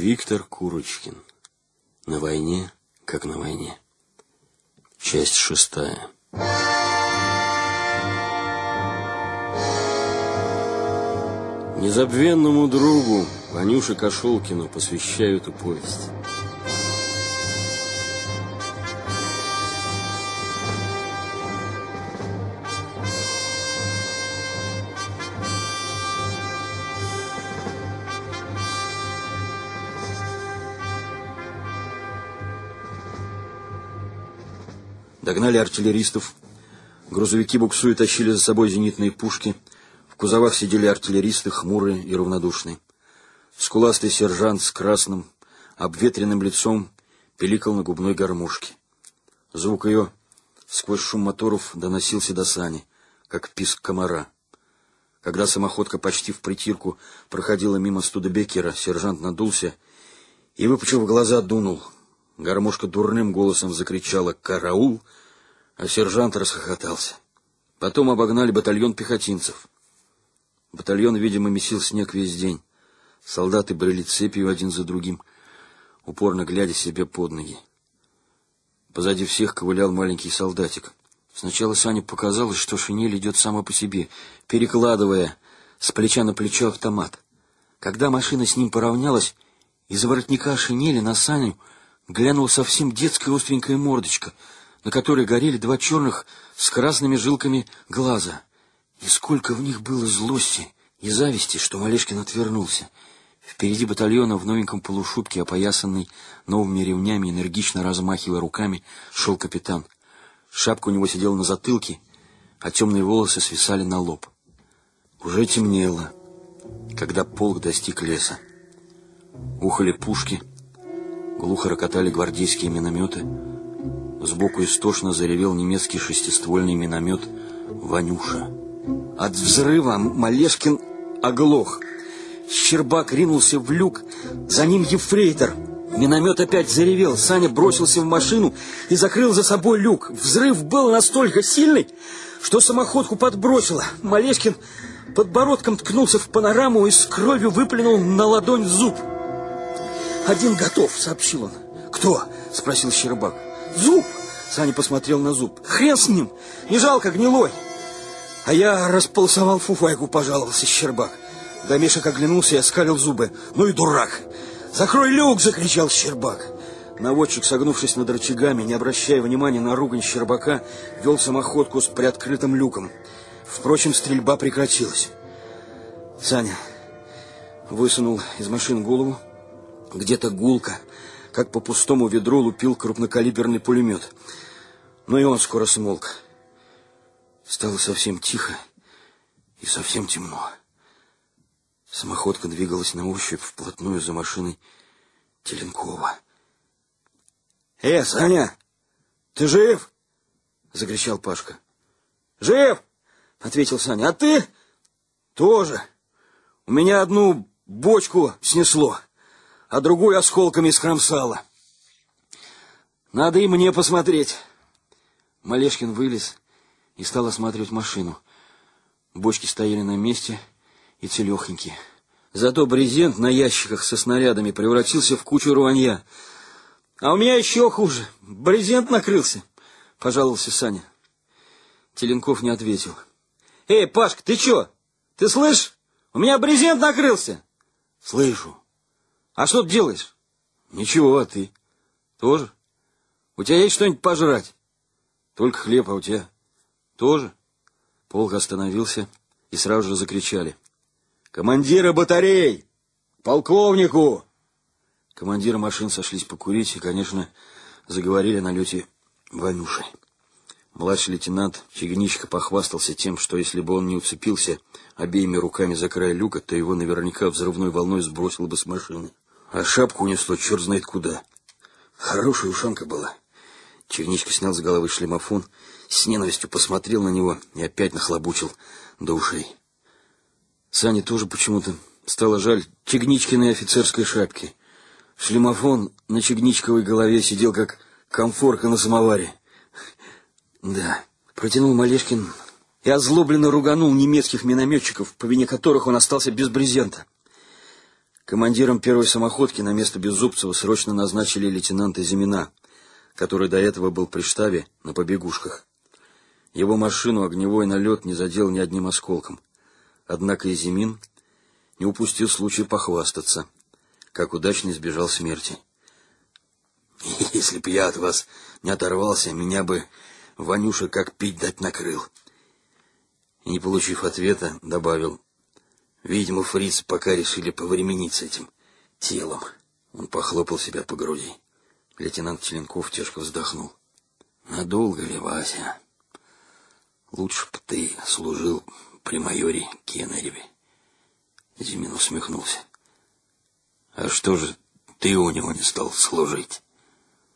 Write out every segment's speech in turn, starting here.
Виктор Курочкин. На войне, как на войне. Часть шестая. Незабвенному другу Ванюше Кошелкину посвящаю эту повесть. Догнали артиллеристов. Грузовики буксуя тащили за собой зенитные пушки. В кузовах сидели артиллеристы, хмурые и равнодушные. Скуластый сержант с красным, обветренным лицом пиликал на губной гармошке. Звук ее сквозь шум моторов доносился до сани, как писк комара. Когда самоходка почти в притирку проходила мимо Студебекера, сержант надулся и, выпучив глаза, дунул. Гармошка дурным голосом закричала «Караул!», а сержант расхохотался. Потом обогнали батальон пехотинцев. Батальон, видимо, месил снег весь день. Солдаты брели цепью один за другим, упорно глядя себе под ноги. Позади всех ковылял маленький солдатик. Сначала Сане показалось, что шинель идет сама по себе, перекладывая с плеча на плечо автомат. Когда машина с ним поравнялась, из воротника шинели на Саню глянула совсем детская остренькая мордочка — на которой горели два черных с красными жилками глаза. И сколько в них было злости и зависти, что Малешкин отвернулся. Впереди батальона в новеньком полушубке, опоясанный новыми ремнями, энергично размахивая руками, шел капитан. Шапка у него сидела на затылке, а темные волосы свисали на лоб. Уже темнело, когда полк достиг леса. Ухали пушки, глухо рокотали гвардейские минометы, Сбоку истошно заревел немецкий шестиствольный миномет «Ванюша». От взрыва Малешкин оглох. Щербак ринулся в люк, за ним ефрейтор. Миномет опять заревел. Саня бросился в машину и закрыл за собой люк. Взрыв был настолько сильный, что самоходку подбросило. Малешкин подбородком ткнулся в панораму и с кровью выплюнул на ладонь зуб. «Один готов», — сообщил он. «Кто?» — спросил Щербак. Зуб! Саня посмотрел на зуб. Хрен с ним! Не жалко, гнилой! А я располосовал фуфайку, пожаловался Щербак. Домешек оглянулся и оскалил зубы. Ну и дурак! Закрой люк! Закричал Щербак. Наводчик, согнувшись над рычагами, не обращая внимания на ругань Щербака, вел самоходку с приоткрытым люком. Впрочем, стрельба прекратилась. Саня высунул из машин голову. Где-то гулко, как по пустому ведру лупил крупнокалиберный пулемет. Но и он скоро смолк. Стало совсем тихо и совсем темно. Самоходка двигалась на ощупь вплотную за машиной Теленкова. «Э, Саня, ты жив?» — закричал Пашка. «Жив!» — ответил Саня. «А ты?» «Тоже. У меня одну бочку снесло» а другую осколками скромсала. Надо и мне посмотреть. Малешкин вылез и стал осматривать машину. Бочки стояли на месте и целехонькие. Зато брезент на ящиках со снарядами превратился в кучу рванья. А у меня еще хуже. Брезент накрылся, пожаловался Саня. Теленков не ответил. Эй, Пашка, ты че? Ты слышишь? У меня брезент накрылся. Слышу. А что ты делаешь? Ничего, а ты? Тоже? У тебя есть что-нибудь пожрать? Только хлеб, а у тебя? Тоже? Полк остановился и сразу же закричали. Командира батарей! Полковнику! Командиры машин сошлись покурить и, конечно, заговорили на лете Ванюшей. Младший лейтенант Чигничка похвастался тем, что если бы он не уцепился обеими руками за край люка, то его наверняка взрывной волной сбросило бы с машины а шапку унесло черт знает куда. Хорошая ушанка была. Черничка снял с головы шлемофон, с ненавистью посмотрел на него и опять нахлобучил до ушей. Сане тоже почему-то стало жаль Чегничкиной офицерской шапки. Шлемофон на Чегничковой голове сидел, как комфорка на самоваре. Да, протянул Малешкин и озлобленно руганул немецких минометчиков, по вине которых он остался без брезента. Командиром первой самоходки на место Беззубцева срочно назначили лейтенанта Зимина, который до этого был при штабе на побегушках. Его машину огневой налет не задел ни одним осколком. Однако и Зимин не упустил случай похвастаться, как удачно избежал смерти. Если б я от вас не оторвался, меня бы Ванюша как пить дать накрыл. И, не получив ответа, добавил, видимо, фриц пока решили повременить с этим телом. Он похлопал себя по груди. Лейтенант Теленков тяжко вздохнул. Надолго ли, Вася? Лучше б ты служил при майоре Кеннереве. Зимин усмехнулся. А что же ты у него не стал служить?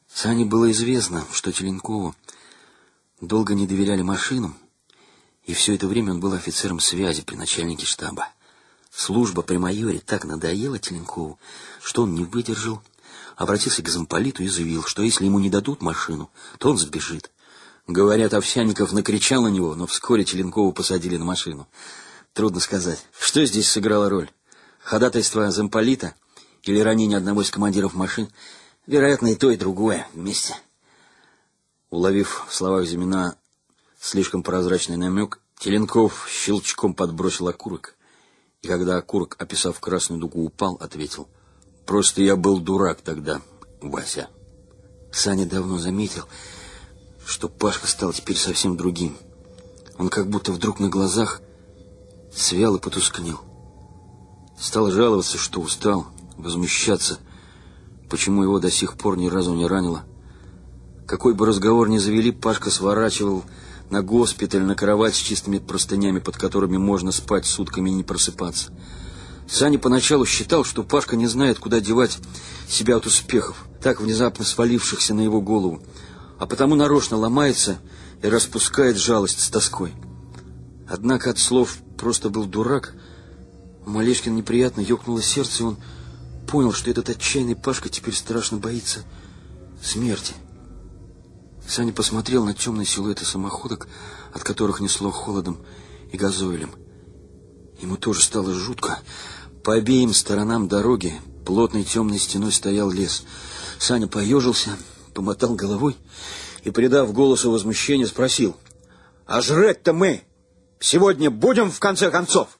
Сане было известно, что Теленкову долго не доверяли машинам, и все это время он был офицером связи при начальнике штаба. Служба при майоре так надоела Теленкову, что он не выдержал, обратился к замполиту и заявил, что если ему не дадут машину, то он сбежит. Говорят, Овсяников накричал на него, но вскоре Теленкову посадили на машину. Трудно сказать, что здесь сыграло роль. Ходатайство замполита или ранение одного из командиров машин — Вероятно, и то, и другое вместе. Уловив в словах Зимина слишком прозрачный намек, Теленков щелчком подбросил окурок. И когда окурок, описав красную дугу, упал, ответил. «Просто я был дурак тогда, Вася». Саня давно заметил, что Пашка стал теперь совсем другим. Он как будто вдруг на глазах свял и потускнел. Стал жаловаться, что устал, возмущаться – почему его до сих пор ни разу не ранило. Какой бы разговор ни завели, Пашка сворачивал на госпиталь, на кровать с чистыми простынями, под которыми можно спать сутками и не просыпаться. Саня поначалу считал, что Пашка не знает, куда девать себя от успехов, так внезапно свалившихся на его голову, а потому нарочно ломается и распускает жалость с тоской. Однако от слов «просто был дурак» у Малешкина неприятно ёкнуло сердце, и он понял, что этот отчаянный Пашка теперь страшно боится смерти. Саня посмотрел на темные силуэты самоходок, от которых несло холодом и газоилем. Ему тоже стало жутко. По обеим сторонам дороги плотной темной стеной стоял лес. Саня поежился, помотал головой и, придав голосу возмущения, спросил, «А жрать-то мы сегодня будем в конце концов?»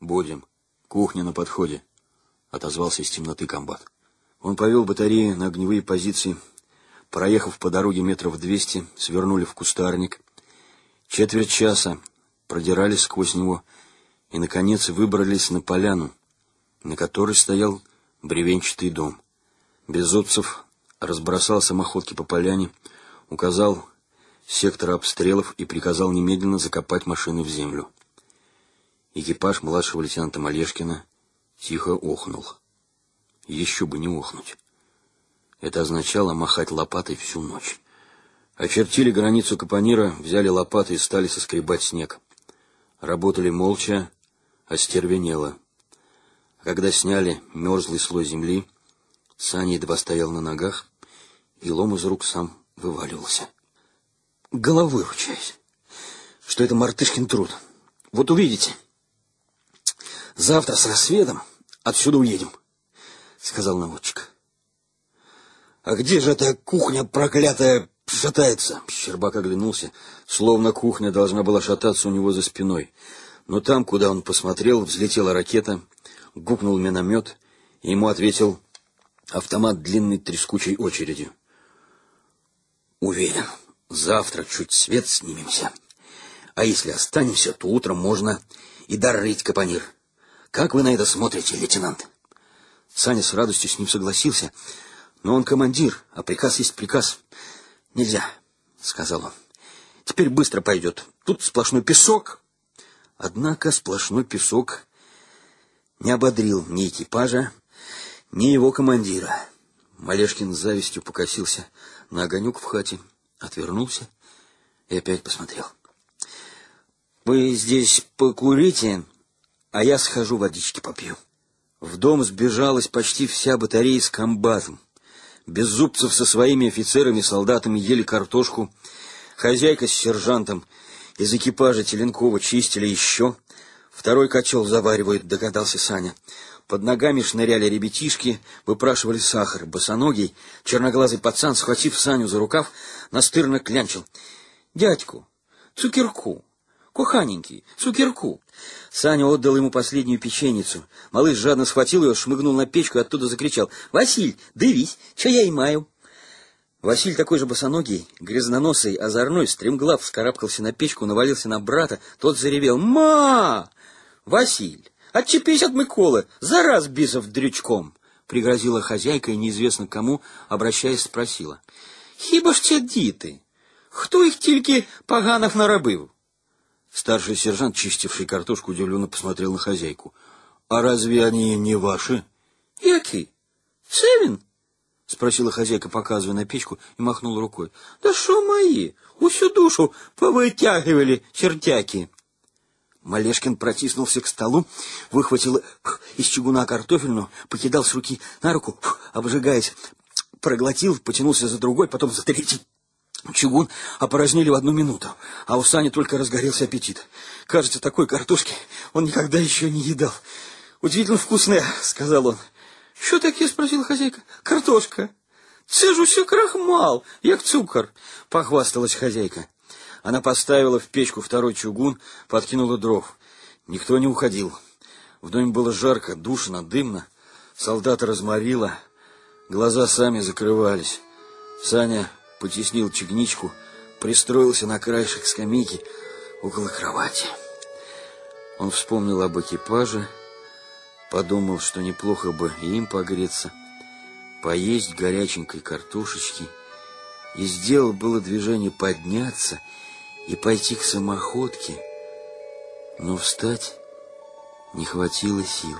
«Будем. Кухня на подходе», отозвался из темноты комбат. Он повел батареи на огневые позиции. Проехав по дороге метров двести, свернули в кустарник. Четверть часа продирались сквозь него и, наконец, выбрались на поляну, на которой стоял бревенчатый дом. Безотцев разбросал самоходки по поляне, указал сектор обстрелов и приказал немедленно закопать машины в землю. Экипаж младшего лейтенанта Малешкина тихо охнул. Еще бы не охнуть. Это означало махать лопатой всю ночь. Очертили границу капонира, взяли лопаты и стали соскребать снег. Работали молча, остервенело. А когда сняли мерзлый слой земли, Саня едва стоял на ногах, и лом из рук сам вываливался. Головой ручаюсь, что это мартышкин труд. Вот увидите. Завтра с рассветом отсюда уедем, сказал наводчик. А где же эта кухня проклятая шатается? Щербак оглянулся, словно кухня должна была шататься у него за спиной. Но там, куда он посмотрел, взлетела ракета, гукнул миномет, и ему ответил автомат длинной трескучей очередью. Уверен, завтра чуть свет снимемся. А если останемся, то утром можно и дорыть капонир. Как вы на это смотрите, лейтенант? Саня с радостью с ним согласился, но он командир, а приказ есть приказ. Нельзя, сказал он. Теперь быстро пойдет. Тут сплошной песок. Однако сплошной песок не ободрил ни экипажа, ни его командира. Малешкин с завистью покосился на огонек в хате, отвернулся и опять посмотрел. «Вы здесь покурите?» а я схожу водички попью. В дом сбежалась почти вся батарея с комбатом. Беззубцев со своими офицерами и солдатами ели картошку. Хозяйка с сержантом из экипажа Теленкова чистили еще. Второй котел заваривает, догадался Саня. Под ногами шныряли ребятишки, выпрашивали сахар. Босоногий, черноглазый пацан, схватив Саню за рукав, настырно клянчил. «Дядьку, цукерку, куханенький, цукерку!» Саня отдал ему последнюю печеницу. Малыш жадно схватил ее, шмыгнул на печку и оттуда закричал. «Василь, дывись, что я и маю!» Василь такой же босоногий, грязноносый, озорной, стремглав, вскарабкался на печку, навалился на брата, тот заревел. «Ма! Василь, отчепись от Миколы, за раз бисов дрючком!» Пригрозила хозяйка и неизвестно кому, обращаясь, спросила. «Хіба ж ці діти? Хто їх тільки поганих наробив?» Старший сержант, чистивший картошку, удивленно посмотрел на хозяйку. «А разве они не ваши?» «Які? Це — спросила хозяйка, показывая на печку, и махнула рукой. — Да что мои? Усю душу повытягивали чертяки. Малешкин протиснулся к столу, выхватил из чугуна картофельную, покидал с руки на руку, обжигаясь, проглотил, потянулся за другой, потом за третий. Чугун опорожнили в одну минуту, а у Сани только разгорелся аппетит. Кажется, такой картошки он никогда еще не едал. «Удивительно вкусная», — сказал он. Що таке? спросила хозяйка. Картошка. Це ж усе крахмал, як цукор, похвасталась хозяйка. Она поставила в печку второй чугун, подкинула дров. Никто не уходил. В доме было жарко, душно, дымно. Солдата разморило, глаза сами закрывались. Саня потеснил чигничку, пристроился на краешек скамейки около кровати. Он вспомнил об экипаже, Подумал, что неплохо бы им погреться, поесть горяченькой картошечки, и сделал было движение подняться и пойти к самоходке, но встать не хватило сил.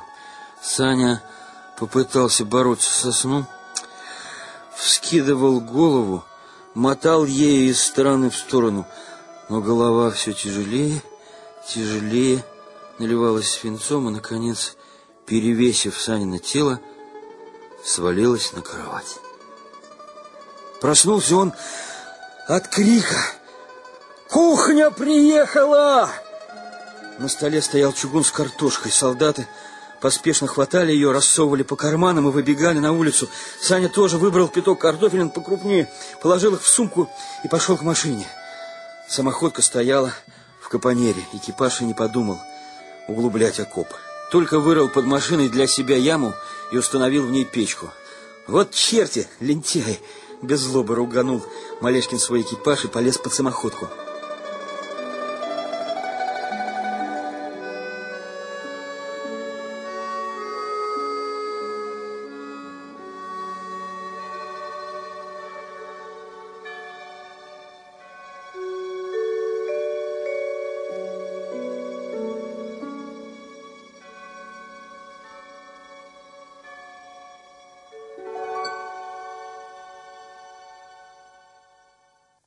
Саня попытался бороться со сном, вскидывал голову, мотал ею из стороны в сторону, но голова все тяжелее, тяжелее наливалась свинцом и, наконец, перевесив Санина тело, свалилась на кровать. Проснулся он от крика. «Кухня приехала!» На столе стоял чугун с картошкой. Солдаты поспешно хватали ее, рассовывали по карманам и выбегали на улицу. Саня тоже выбрал пяток картофелин покрупнее, положил их в сумку и пошел к машине. Самоходка стояла в капонере. Экипаж и не подумал углублять окоп. Только вырыл под машиной для себя яму и установил в ней печку. Вот черти, лентяй! Без злобы руганул Малешкин свой экипаж и полез под самоходку.